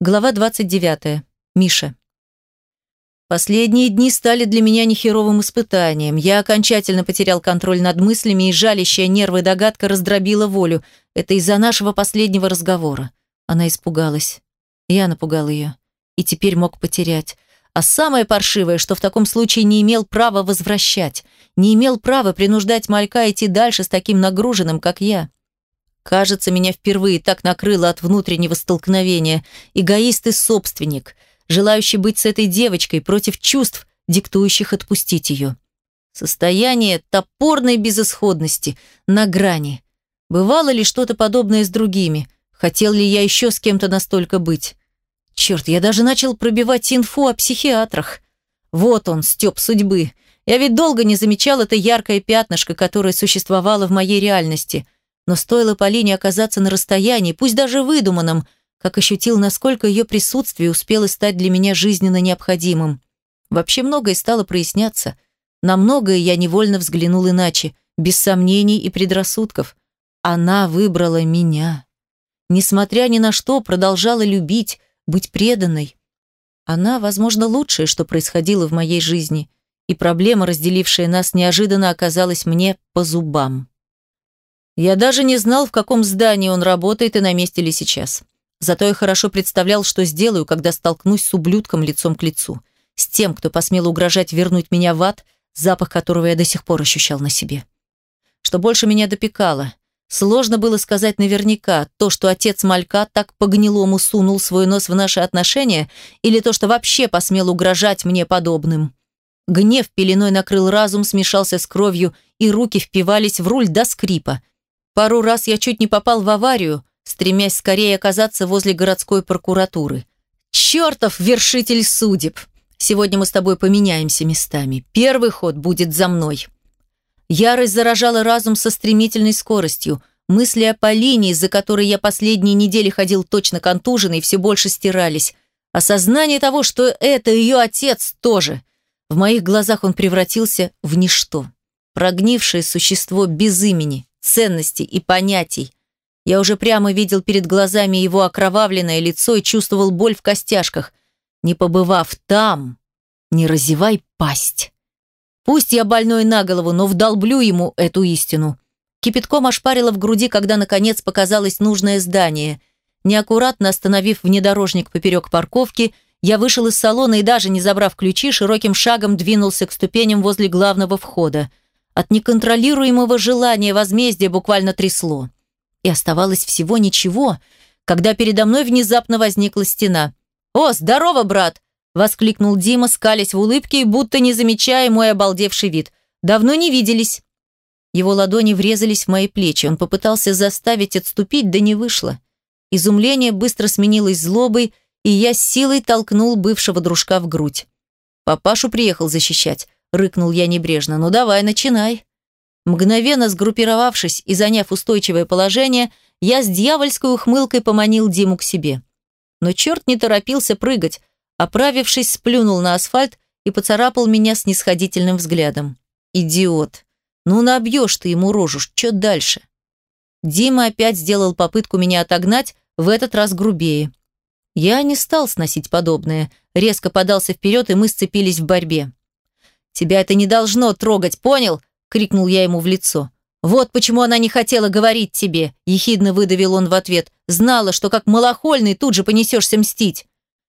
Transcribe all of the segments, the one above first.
Глава 29. Миша. Последние дни стали для меня нехеровым испытанием. Я окончательно потерял контроль над мыслями, и жалящая нервы догадка раздробила волю. Это из-за нашего последнего разговора. Она испугалась. Я напугал ее. И теперь мог потерять. А самое паршивое, что в таком случае не имел права возвращать. Не имел права принуждать Малька идти дальше с таким нагруженным, как я. Кажется, меня впервые так накрыло от внутреннего столкновения. Эгоист и собственник, желающий быть с этой девочкой против чувств, диктующих отпустить ее. Состояние топорной безысходности, на грани. Бывало ли что-то подобное с другими? Хотел ли я еще с кем-то настолько быть? Черт, я даже начал пробивать инфу о психиатрах. Вот он, стёб судьбы. Я ведь долго не замечал это яркое пятнышко, которое существовало в моей реальности – но стоило Полине оказаться на расстоянии, пусть даже выдуманном, как ощутил, насколько ее присутствие успело стать для меня жизненно необходимым. Вообще многое стало проясняться. На многое я невольно взглянул иначе, без сомнений и предрассудков. Она выбрала меня. Несмотря ни на что, продолжала любить, быть преданной. Она, возможно, лучшее, что происходило в моей жизни, и проблема, разделившая нас, неожиданно оказалась мне по зубам. Я даже не знал, в каком здании он работает и на месте ли сейчас. Зато я хорошо представлял, что сделаю, когда столкнусь с ублюдком лицом к лицу. С тем, кто посмел угрожать вернуть меня в ад, запах которого я до сих пор ощущал на себе. Что больше меня допекало. Сложно было сказать наверняка, то, что отец Малька так по-гнилому сунул свой нос в наши отношения, или то, что вообще посмел угрожать мне подобным. Гнев пеленой накрыл разум, смешался с кровью, и руки впивались в руль до скрипа – Пару раз я чуть не попал в аварию, стремясь скорее оказаться возле городской прокуратуры. Чертов вершитель судеб! Сегодня мы с тобой поменяемся местами. Первый ход будет за мной. Ярость заражала разум со стремительной скоростью. Мысли о Полине, из-за которой я последние недели ходил точно контуженный, все больше стирались. Осознание того, что это ее отец тоже. В моих глазах он превратился в ничто. Прогнившее существо без имени ценностей и понятий. Я уже прямо видел перед глазами его окровавленное лицо и чувствовал боль в костяшках. Не побывав там, не разевай пасть. Пусть я больной на голову, но вдолблю ему эту истину. Кипятком ошпарило в груди, когда наконец показалось нужное здание. Неаккуратно остановив внедорожник поперек парковки, я вышел из салона и даже не забрав ключи, широким шагом двинулся к ступеням возле главного входа. От неконтролируемого желания возмездия буквально трясло. И оставалось всего ничего, когда передо мной внезапно возникла стена. «О, здорово, брат!» – воскликнул Дима, скалясь в улыбке и будто не замечая мой обалдевший вид. «Давно не виделись». Его ладони врезались в мои плечи. Он попытался заставить отступить, да не вышло. Изумление быстро сменилось злобой, и я с силой толкнул бывшего дружка в грудь. Папашу приехал защищать. – рыкнул я небрежно. «Ну давай, начинай». Мгновенно сгруппировавшись и заняв устойчивое положение, я с дьявольской ухмылкой поманил Диму к себе. Но черт не торопился прыгать, оправившись, сплюнул на асфальт и поцарапал меня с нисходительным взглядом. «Идиот! Ну набьешь ты ему рожу, что дальше?» Дима опять сделал попытку меня отогнать, в этот раз грубее. Я не стал сносить подобное, резко подался вперед, и мы сцепились в борьбе. «Тебя это не должно трогать, понял?» – крикнул я ему в лицо. «Вот почему она не хотела говорить тебе», – ехидно выдавил он в ответ. «Знала, что как малохольный тут же понесешься мстить».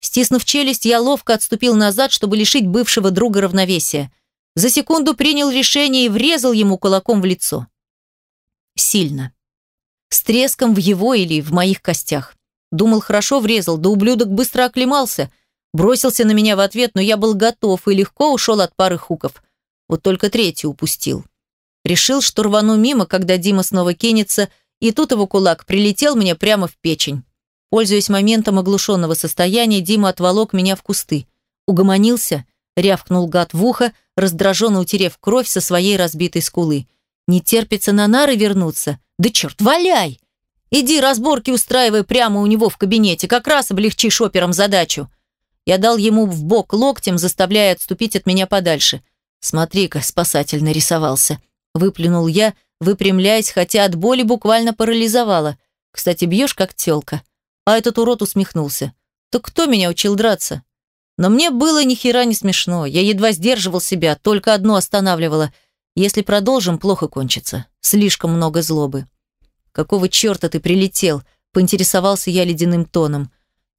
Стиснув челюсть, я ловко отступил назад, чтобы лишить бывшего друга равновесия. За секунду принял решение и врезал ему кулаком в лицо. Сильно. С треском в его или в моих костях. Думал, хорошо врезал, да ублюдок быстро оклемался, Бросился на меня в ответ, но я был готов и легко ушел от пары хуков. Вот только третий упустил. Решил, что рвану мимо, когда Дима снова кинется, и тут его кулак прилетел мне прямо в печень. Пользуясь моментом оглушенного состояния, Дима отволок меня в кусты. Угомонился, рявкнул гад в ухо, раздраженно утерев кровь со своей разбитой скулы. «Не терпится на нары вернуться? Да черт, валяй! Иди разборки устраивай прямо у него в кабинете, как раз облегчишь операм задачу!» Я дал ему в бок локтем, заставляя отступить от меня подальше. «Смотри-ка, спасатель нарисовался», – выплюнул я, выпрямляясь, хотя от боли буквально парализовало. «Кстати, бьешь, как тёлка». А этот урод усмехнулся. Так кто меня учил драться? Но мне было ни хера не смешно. Я едва сдерживал себя, только одно останавливало. Если продолжим, плохо кончится. Слишком много злобы. Какого черта ты прилетел? Поинтересовался я ледяным тоном.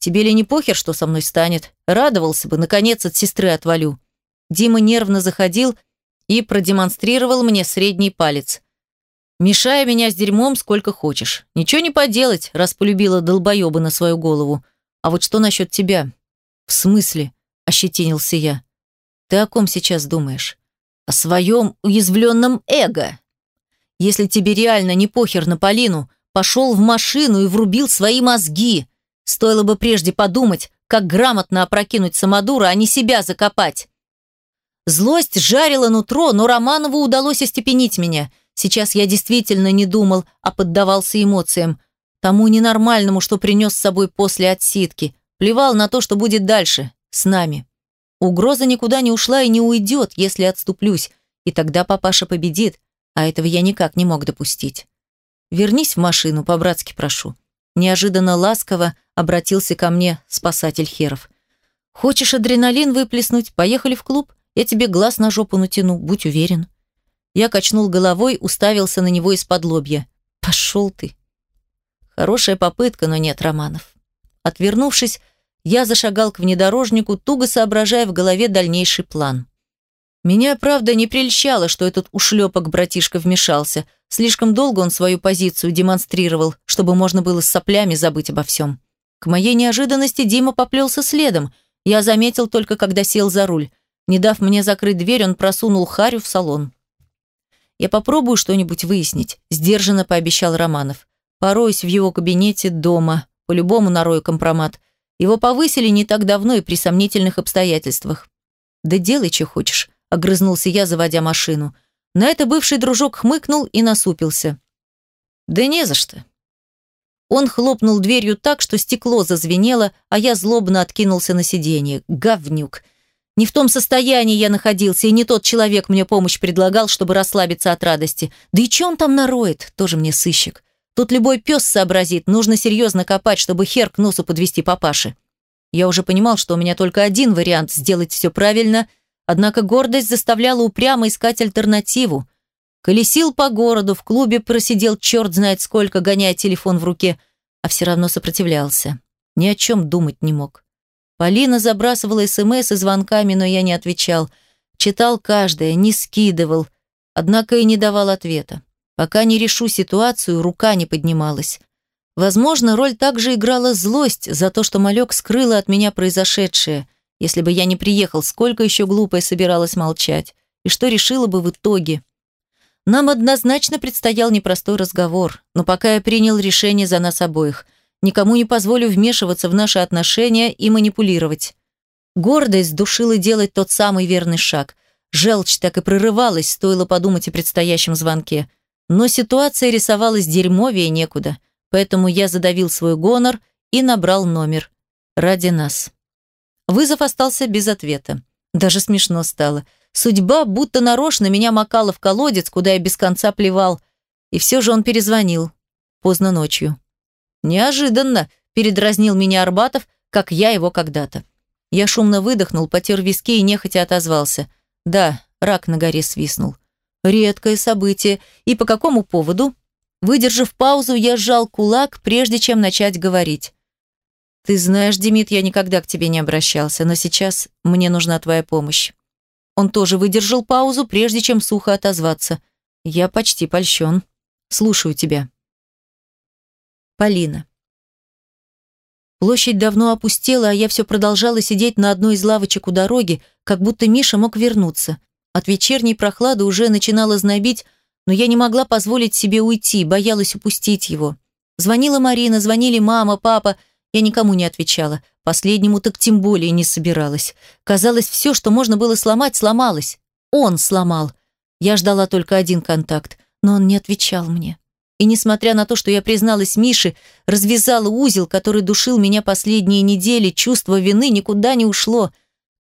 Тебе ли не похер, что со мной станет? Радовался бы, наконец от сестры отвалю. Дима нервно заходил и продемонстрировал мне средний палец. Мешая меня с дерьмом сколько хочешь. Ничего не поделать, раз полюбила долбоеба на свою голову. А вот что насчет тебя? «В смысле?» – ощетинился я. «Ты о ком сейчас думаешь?» «О своем уязвленном эго. Если тебе реально не похер на Полину, пошел в машину и врубил свои мозги. Стоило бы прежде подумать, как грамотно опрокинуть самодура, а не себя закопать». Злость жарила нутро, но Романову удалось остепенить меня. Сейчас я действительно не думал, а поддавался эмоциям. Тому ненормальному, что принес с собой после отсидки. Плевал на то, что будет дальше, с нами. Угроза никуда не ушла и не уйдет, если отступлюсь, и тогда папаша победит, а этого я никак не мог допустить. Вернись в машину, по-братски прошу. Неожиданно ласково обратился ко мне спасатель Херов. Хочешь адреналин выплеснуть? Поехали в клуб. Я тебе глаз на жопу натяну, будь уверен. Я качнул головой, уставился на него из-под лобья. Пошел ты. Хорошая попытка, но нет романов. Отвернувшись, я зашагал к внедорожнику, туго соображая в голове дальнейший план. Меня, правда, не прельщало, что этот ушлепок братишка вмешался. Слишком долго он свою позицию демонстрировал, чтобы можно было с соплями забыть обо всем. К моей неожиданности Дима поплелся следом. Я заметил только, когда сел за руль. Не дав мне закрыть дверь, он просунул Харю в салон. «Я попробую что-нибудь выяснить», – сдержанно пообещал Романов. «Пороюсь в его кабинете дома, по-любому нарою компромат. Его повысили не так давно и при сомнительных обстоятельствах. «Да делай, что хочешь», – огрызнулся я, заводя машину. На это бывший дружок хмыкнул и насупился. «Да не за что». Он хлопнул дверью так, что стекло зазвенело, а я злобно откинулся на сиденье. Говнюк. Не в том состоянии я находился, и не тот человек мне помощь предлагал, чтобы расслабиться от радости. Да и че он там нароет? Тоже мне сыщик. Тут любой пес сообразит, нужно серьезно копать, чтобы хер к носу подвести папаши. Я уже понимал, что у меня только один вариант сделать все правильно, однако гордость заставляла упрямо искать альтернативу. Колесил по городу, в клубе просидел черт знает сколько, гоняя телефон в руке, а все равно сопротивлялся. Ни о чем думать не мог. Полина забрасывала СМС и звонками, но я не отвечал. Читал каждое, не скидывал, однако и не давал ответа. Пока не решу ситуацию, рука не поднималась. Возможно, роль также играла злость за то, что малек скрыла от меня произошедшее. Если бы я не приехал, сколько еще глупая собиралась молчать? И что решила бы в итоге? Нам однозначно предстоял непростой разговор, но пока я принял решение за нас обоих. Никому не позволю вмешиваться в наши отношения и манипулировать. Гордость душила делать тот самый верный шаг. Желчь так и прорывалась, стоило подумать о предстоящем звонке – но ситуация рисовалась дерьмовее некуда, поэтому я задавил свой гонор и набрал номер. Ради нас. Вызов остался без ответа. Даже смешно стало. Судьба будто нарочно меня макала в колодец, куда я без конца плевал. И все же он перезвонил. Поздно ночью. Неожиданно передразнил меня Арбатов, как я его когда-то. Я шумно выдохнул, потер виски и нехотя отозвался. Да, рак на горе свистнул. Редкое событие. И по какому поводу? Выдержав паузу, я сжал кулак, прежде чем начать говорить. «Ты знаешь, Демид, я никогда к тебе не обращался, но сейчас мне нужна твоя помощь». Он тоже выдержал паузу, прежде чем сухо отозваться. «Я почти польщен. Слушаю тебя». Полина. Площадь давно опустела, а я все продолжала сидеть на одной из лавочек у дороги, как будто Миша мог вернуться. От вечерней прохлады уже начинало знобить, но я не могла позволить себе уйти, боялась упустить его. Звонила Марина, звонили мама, папа. Я никому не отвечала. Последнему так тем более не собиралась. Казалось, все, что можно было сломать, сломалось. Он сломал. Я ждала только один контакт, но он не отвечал мне. И несмотря на то, что я призналась Мише, развязала узел, который душил меня последние недели, чувство вины никуда не ушло.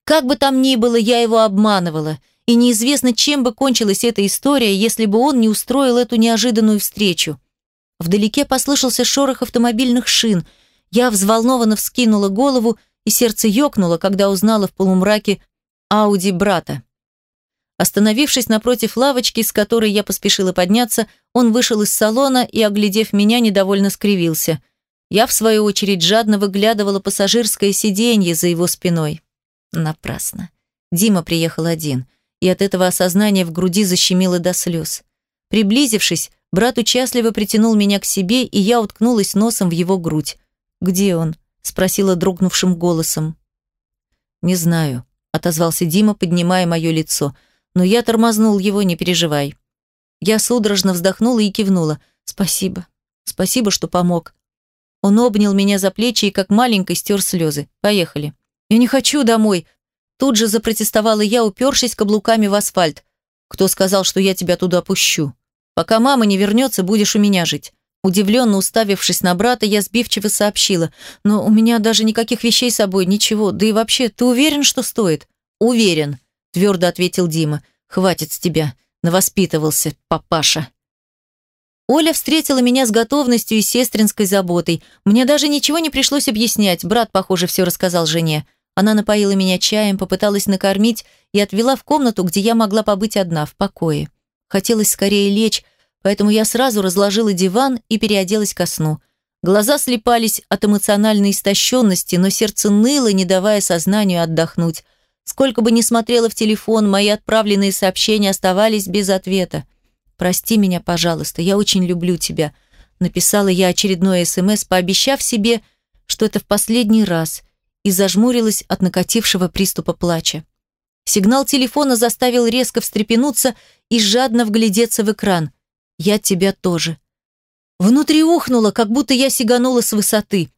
Как бы там ни было, я его обманывала – и неизвестно, чем бы кончилась эта история, если бы он не устроил эту неожиданную встречу. Вдалеке послышался шорох автомобильных шин. Я взволнованно вскинула голову и сердце ёкнуло, когда узнала в полумраке Ауди брата. Остановившись напротив лавочки, с которой я поспешила подняться, он вышел из салона и, оглядев меня, недовольно скривился. Я, в свою очередь, жадно выглядывала пассажирское сиденье за его спиной. Напрасно. Дима приехал один, и от этого осознания в груди защемило до слез. Приблизившись, брат участливо притянул меня к себе, и я уткнулась носом в его грудь. «Где он?» – спросила дрогнувшим голосом. «Не знаю», – отозвался Дима, поднимая мое лицо – но я тормознул его, не переживай. Я судорожно вздохнула и кивнула. Спасибо. Спасибо, что помог. Он обнял меня за плечи и как маленькой стер слезы. Поехали. Я не хочу домой. Тут же запротестовала я, упершись каблуками в асфальт. Кто сказал, что я тебя туда пущу? Пока мама не вернется, будешь у меня жить. Удивленно уставившись на брата, я сбивчиво сообщила. «Но у меня даже никаких вещей с собой, ничего. Да и вообще, ты уверен, что стоит?» «Уверен», твердо ответил Дима. Хватит с тебя, навоспитывался папаша. Оля встретила меня с готовностью и сестринской заботой. Мне даже ничего не пришлось объяснять. Брат, похоже, все рассказал жене. Она напоила меня чаем, попыталась накормить и отвела в комнату, где я могла побыть одна, в покое. Хотелось скорее лечь, поэтому я сразу разложила диван и переоделась ко сну. Глаза слепались от эмоциональной истощенности, но сердце ныло, не давая сознанию отдохнуть. Сколько бы ни смотрела в телефон, мои отправленные сообщения оставались без ответа. «Прости меня, пожалуйста, я очень люблю тебя», написала я очередное СМС, пообещав себе, что это в последний раз, и зажмурилась от накатившего приступа плача. Сигнал телефона заставил резко встрепенуться и жадно вглядеться в экран. «Я тебя тоже». Внутри ухнуло, как будто я сиганула с высоты.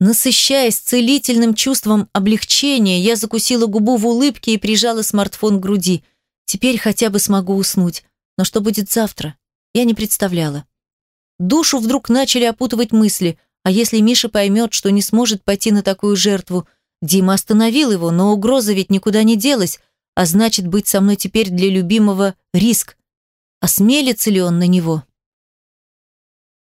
Насыщаясь целительным чувством облегчения, я закусила губу в улыбке и прижала смартфон к груди. Теперь хотя бы смогу уснуть. Но что будет завтра? Я не представляла. Душу вдруг начали опутывать мысли. А если Миша поймет, что не сможет пойти на такую жертву? Дима остановил его, но угроза ведь никуда не делась. А значит, быть со мной теперь для любимого риск. Осмелится ли он на него?